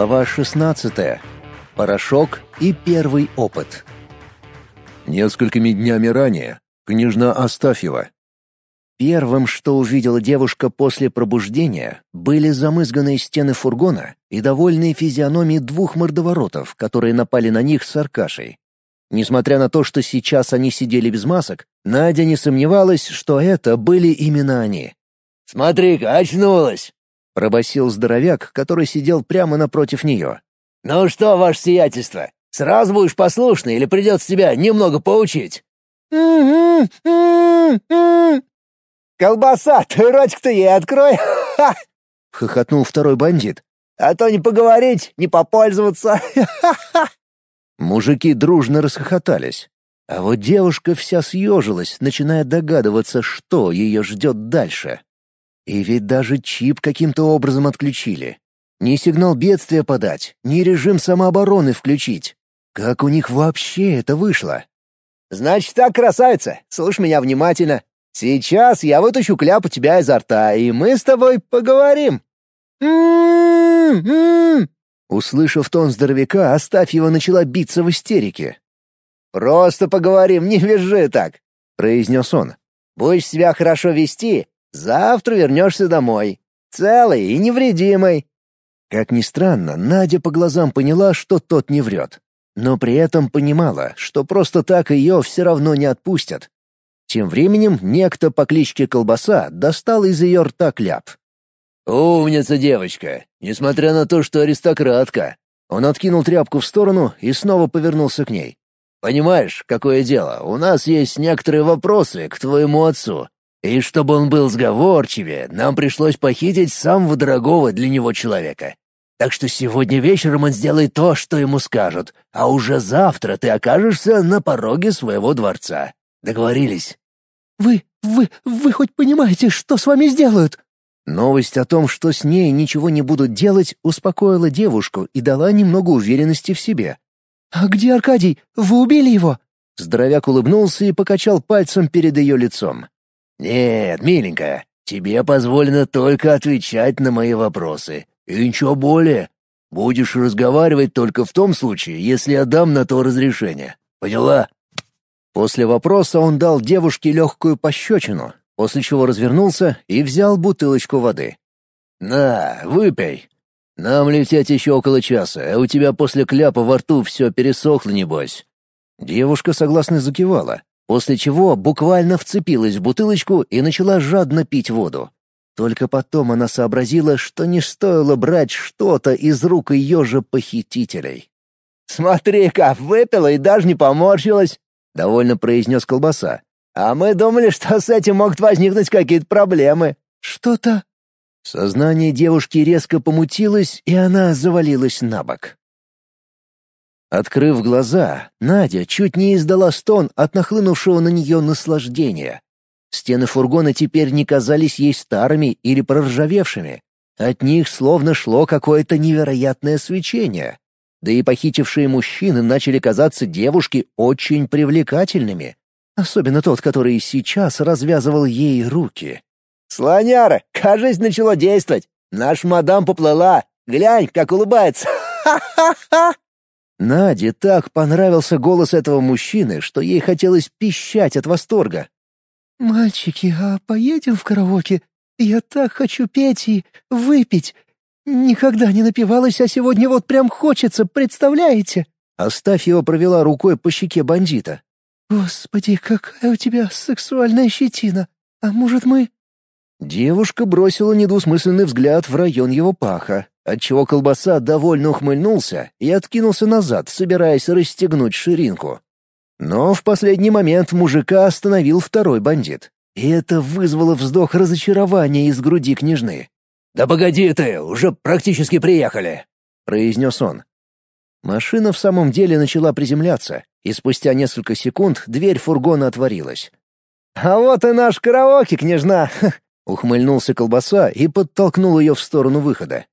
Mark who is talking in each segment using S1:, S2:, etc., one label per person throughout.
S1: Глава 16. Порошок и первый опыт. Несколькими днями ранее княжна Астафьева. Первым, что увидела девушка после пробуждения, были замызганные стены фургона и довольные физиономии двух мордоворотов, которые напали на них с Аркашей. Несмотря на то, что сейчас они сидели без масок, Надя не сомневалась, что это были именно они.
S2: «Смотри-ка, очнулась!»
S1: — пробасил здоровяк, который сидел прямо напротив нее.
S2: «Ну что, ваше сиятельство, сразу будешь послушный или придется тебя немного поучить?» «Колбаса, ты ротик-то ей открой!»
S1: — хохотнул второй бандит.
S2: «А то не поговорить, не попользоваться!»
S1: Мужики дружно расхохотались. А вот девушка вся съежилась, начиная догадываться, что ее ждет дальше. И ведь даже чип каким-то образом отключили. Ни сигнал бедствия подать, ни режим самообороны включить. Как у них вообще это вышло?
S2: «Значит так, красавица, слушай меня внимательно. Сейчас я вытащу кляп у тебя изо рта, и мы с тобой поговорим».
S1: Услышав тон здоровяка, его начала биться в истерике.
S2: «Просто поговорим, не вяжи так», — произнес он. «Будешь себя хорошо вести, Завтра вернешься домой. Целый и невредимый».
S1: Как ни странно, Надя по глазам поняла, что тот не врет. Но при этом понимала, что просто так ее все равно не отпустят. Тем временем некто по кличке Колбаса достал из ее рта кляп.
S2: «Умница девочка, несмотря на то, что аристократка».
S1: Он откинул тряпку в сторону и снова повернулся к ней.
S2: «Понимаешь, какое дело? У нас есть некоторые вопросы к твоему отцу. И чтобы он был сговорчивее, нам пришлось похитить самого дорогого для него человека. Так что сегодня вечером он сделает то, что ему скажут, а уже завтра ты окажешься на пороге своего дворца. Договорились?»
S3: «Вы, вы, вы хоть понимаете, что с вами сделают?»
S1: Новость о том, что с ней ничего не будут делать, успокоила девушку и дала немного уверенности в себе.
S3: «А где Аркадий? Вы убили его?»
S1: Здоровяк улыбнулся и покачал пальцем перед ее лицом.
S2: «Нет, миленькая, тебе позволено только отвечать на мои вопросы. И ничего более. Будешь разговаривать только в том случае, если я дам на то разрешение. Поняла?»
S1: После вопроса он дал девушке легкую пощечину, после чего развернулся и взял бутылочку воды.
S2: «На, выпей. Нам лететь еще около часа, а у тебя после кляпа во рту все пересохло, небось».
S1: Девушка согласно закивала, после чего буквально вцепилась в бутылочку и начала жадно пить воду. Только потом она сообразила, что не стоило брать что-то из рук ее же похитителей.
S2: «Смотри-ка, выпила и даже не поморщилась», — довольно произнес колбаса. «А мы думали, что с этим могут возникнуть какие-то проблемы».
S3: «Что-то...»
S1: Сознание девушки резко помутилось, и она завалилась на бок. Открыв глаза, Надя чуть не издала стон от нахлынувшего на нее наслаждения. Стены фургона теперь не казались ей старыми или проржавевшими. От них словно шло какое-то невероятное свечение. Да и похитившие мужчины начали казаться девушке очень привлекательными. Особенно тот, который сейчас развязывал ей руки.
S2: «Слоняра, кажись, начало действовать. Наш мадам поплыла. Глянь, как улыбается. Ха-ха-ха!»
S1: Наде так понравился голос этого мужчины, что ей хотелось пищать от восторга.
S3: «Мальчики, а поедем в караоке? Я так хочу петь и выпить. Никогда не напивалась, а сегодня вот прям хочется, представляете?»
S1: Астафьева провела рукой по щеке бандита.
S3: «Господи, какая у тебя сексуальная щетина! А может, мы...»
S1: Девушка бросила недвусмысленный взгляд в район его паха, отчего колбаса довольно ухмыльнулся и откинулся назад, собираясь расстегнуть ширинку. Но в последний момент мужика остановил второй бандит. И это вызвало вздох разочарования из груди княжны.
S2: «Да погоди ты, уже практически приехали», — произнес он.
S1: Машина в самом деле начала приземляться, и спустя несколько секунд дверь фургона отворилась.
S2: «А вот и наш караоке, княжна!»
S1: — ухмыльнулся колбаса и подтолкнул ее в сторону выхода.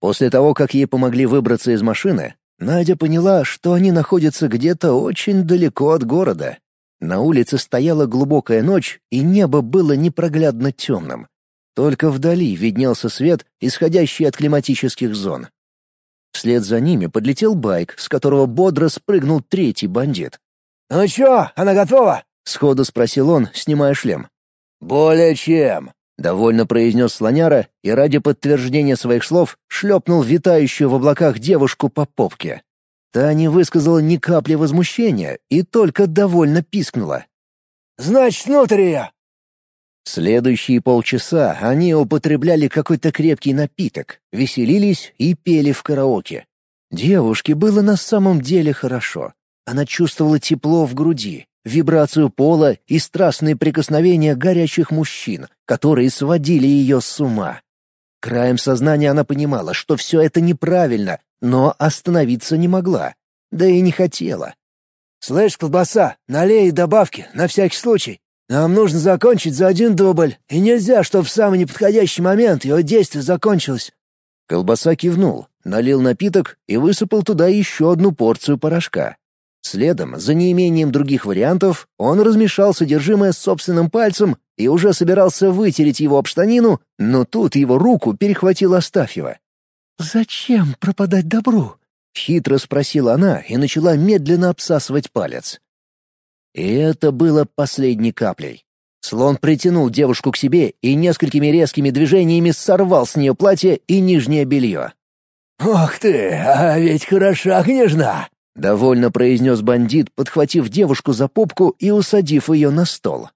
S1: После того, как ей помогли выбраться из машины, Надя поняла, что они находятся где-то очень далеко от города. На улице стояла глубокая ночь, и небо было непроглядно темным. Только вдали виднелся свет, исходящий от климатических зон. Вслед за ними подлетел байк, с которого бодро спрыгнул третий бандит.
S2: «Ну чё, она готова?»
S1: — сходу спросил он, снимая шлем.
S2: «Более чем», —
S1: довольно произнес слоняра и ради подтверждения своих слов шлепнул витающую в облаках девушку по попке. Та не высказала ни капли возмущения и только довольно пискнула.
S2: «Значит, внутрь ее!»
S1: Следующие полчаса они употребляли какой-то крепкий напиток, веселились и пели в караоке. Девушке было на самом деле хорошо. Она чувствовала тепло в груди, вибрацию пола и страстные прикосновения горячих мужчин, которые сводили ее с ума. Краем сознания она понимала, что все это неправильно, но остановиться не могла, да и не хотела.
S2: «Слышь, колбаса, налей добавки, на всякий случай. Нам нужно закончить за один дубль, и нельзя, чтобы в самый неподходящий момент его действие закончилось».
S1: Колбаса кивнул, налил напиток и высыпал туда еще одну порцию порошка. Следом, за неимением других вариантов, он размешал содержимое собственным пальцем и уже собирался вытереть его об штанину, но тут его руку перехватил Астафьева.
S3: «Зачем пропадать добру?»
S1: — хитро спросила она и начала медленно обсасывать палец. И это было последней каплей. Слон притянул девушку к себе и несколькими резкими движениями сорвал с нее платье и нижнее белье.
S2: «Ох ты, а ведь хороша княжна!»
S1: — довольно произнес бандит, подхватив девушку за попку и усадив ее на стол.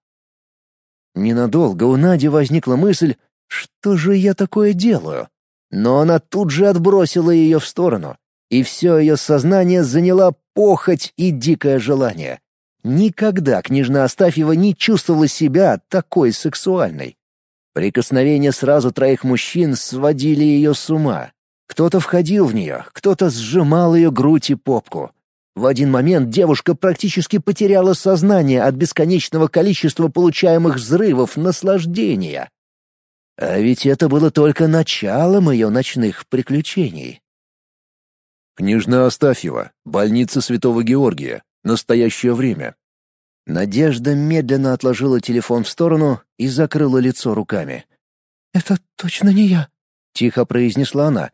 S1: Ненадолго у Нади возникла мысль, что же я такое делаю? Но она тут же отбросила ее в сторону, и все ее сознание заняла похоть и дикое желание. Никогда княжна Астафьева не чувствовала себя такой сексуальной. Прикосновения сразу троих мужчин сводили ее с ума. Кто-то входил в нее, кто-то сжимал ее грудь и попку. В один момент девушка практически потеряла сознание от бесконечного количества получаемых взрывов наслаждения. А ведь это было только началом ее ночных приключений.
S4: Княжна Астафьева, больница Святого Георгия, настоящее время.
S1: Надежда медленно отложила телефон в сторону и закрыла лицо руками.
S3: «Это точно не я», —
S1: тихо произнесла она.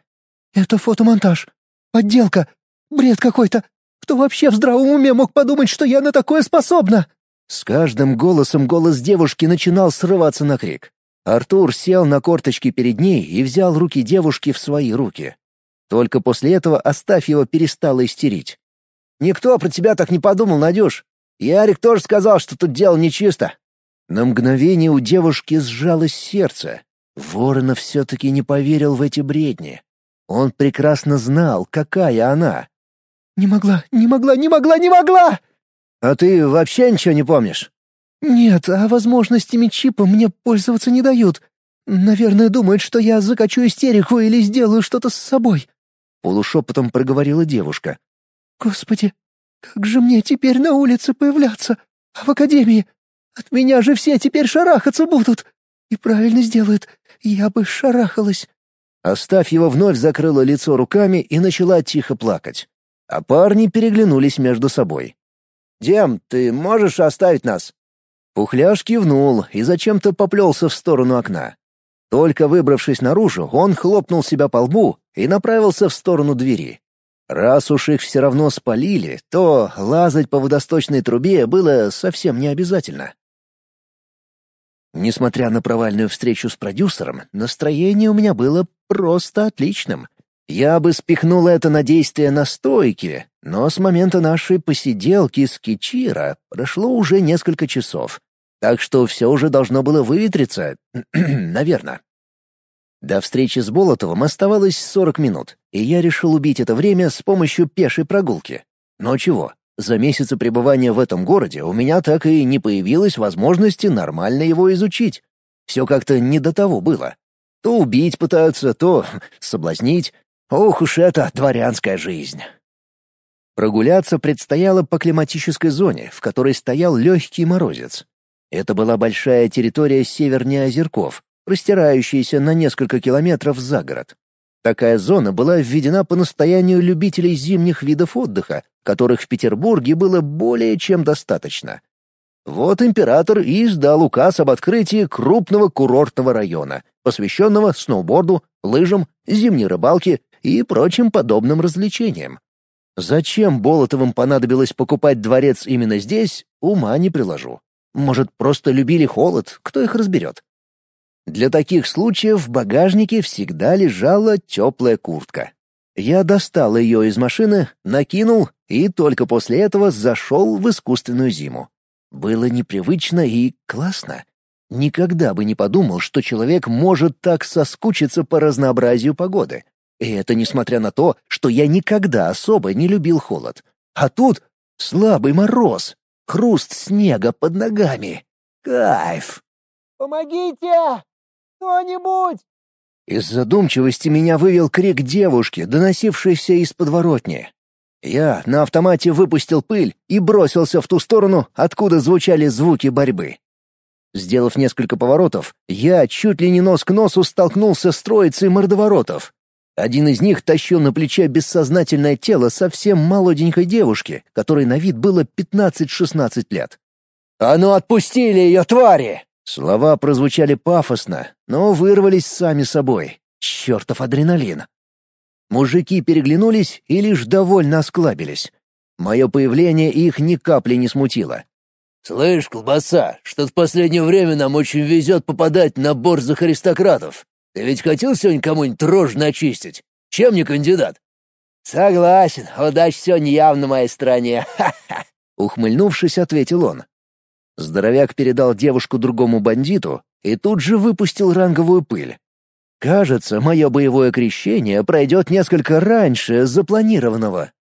S3: «Это фотомонтаж. Подделка. Бред какой-то. Кто вообще в здравом уме мог подумать, что я на такое способна?»
S1: С каждым голосом голос девушки начинал срываться на крик. Артур сел на корточки перед ней и взял руки девушки в свои руки. Только после этого Астафьева перестала истерить.
S2: «Никто про тебя так не подумал, Надюш. Ярик тоже сказал, что тут дело нечисто».
S1: На мгновение у девушки сжалось сердце. Воронов все-таки не поверил в эти бредни. Он прекрасно знал, какая она.
S3: «Не могла, не могла, не могла, не могла!»
S2: «А ты вообще ничего не помнишь?»
S3: «Нет, а возможностями чипа мне пользоваться не дают. Наверное, думают, что я закачу истерику или сделаю что-то с собой».
S1: Полушепотом проговорила девушка.
S3: «Господи, как же мне теперь на улице появляться? А в академии? От меня же все теперь шарахаться будут. И правильно сделают. Я бы шарахалась».
S1: Оставь его вновь закрыла лицо руками и начала тихо плакать. А парни переглянулись между собой.
S2: «Дем, ты можешь оставить нас?»
S1: Пухляш кивнул и зачем-то поплелся в сторону окна. Только выбравшись наружу, он хлопнул себя по лбу и направился в сторону двери. Раз уж их все равно спалили, то лазать по водосточной трубе было совсем не обязательно. Несмотря на провальную встречу с продюсером, настроение у меня было просто отличным. Я бы спихнул это на действие на стойке, но с момента нашей посиделки с Кичира прошло уже несколько часов, так что все уже должно было выветриться, наверное. До встречи с Болотовым оставалось 40 минут, и я решил убить это время с помощью пешей прогулки. Но чего, за месяцы пребывания в этом городе у меня так и не появилось возможности нормально его изучить. Все как-то не до того было. То убить пытаются, то соблазнить, Ох уж эта дворянская жизнь. Прогуляться предстояло по климатической зоне, в которой стоял легкий морозец. Это была большая территория севернее озерков, простирающаяся на несколько километров за город. Такая зона была введена по настоянию любителей зимних видов отдыха, которых в Петербурге было более чем достаточно. Вот император и издал указ об открытии крупного курортного района, посвященного сноуборду, лыжам, зимней рыбалке и прочим подобным развлечениям. Зачем Болотовым понадобилось покупать дворец именно здесь, ума не приложу. Может, просто любили холод, кто их разберет. Для таких случаев в багажнике всегда лежала теплая куртка. Я достал ее из машины, накинул и только после этого зашел в искусственную зиму. Было непривычно и классно. Никогда бы не подумал, что человек может так соскучиться по разнообразию погоды. И это несмотря на то, что я никогда особо не любил холод. А тут слабый мороз, хруст снега под ногами. Кайф!
S3: «Помогите! Кто-нибудь!»
S1: Из задумчивости меня вывел крик девушки, доносившийся из подворотни. Я на автомате выпустил пыль и бросился в ту сторону, откуда звучали звуки борьбы. Сделав несколько поворотов, я чуть ли не нос к носу столкнулся с троицей мордоворотов. Один из них тащил на плече бессознательное тело совсем молоденькой девушки, которой на вид было 15-16 лет. «А ну отпустили ее, твари!» Слова прозвучали пафосно, но вырвались сами собой. Чертов адреналин. Мужики переглянулись и лишь довольно осклабились. Мое появление их ни капли не смутило.
S2: «Слышь, колбаса, что в последнее время нам очень везет попадать на борзых аристократов. Ты ведь хотел сегодня кому-нибудь рожь начистить? Чем не кандидат?»
S3: «Согласен, удача сегодня явно моей стороне, ха-ха!»
S1: Ухмыльнувшись, ответил он. Здоровяк передал девушку другому бандиту и тут же выпустил ранговую пыль. Кажется, мое боевое крещение пройдет несколько раньше запланированного.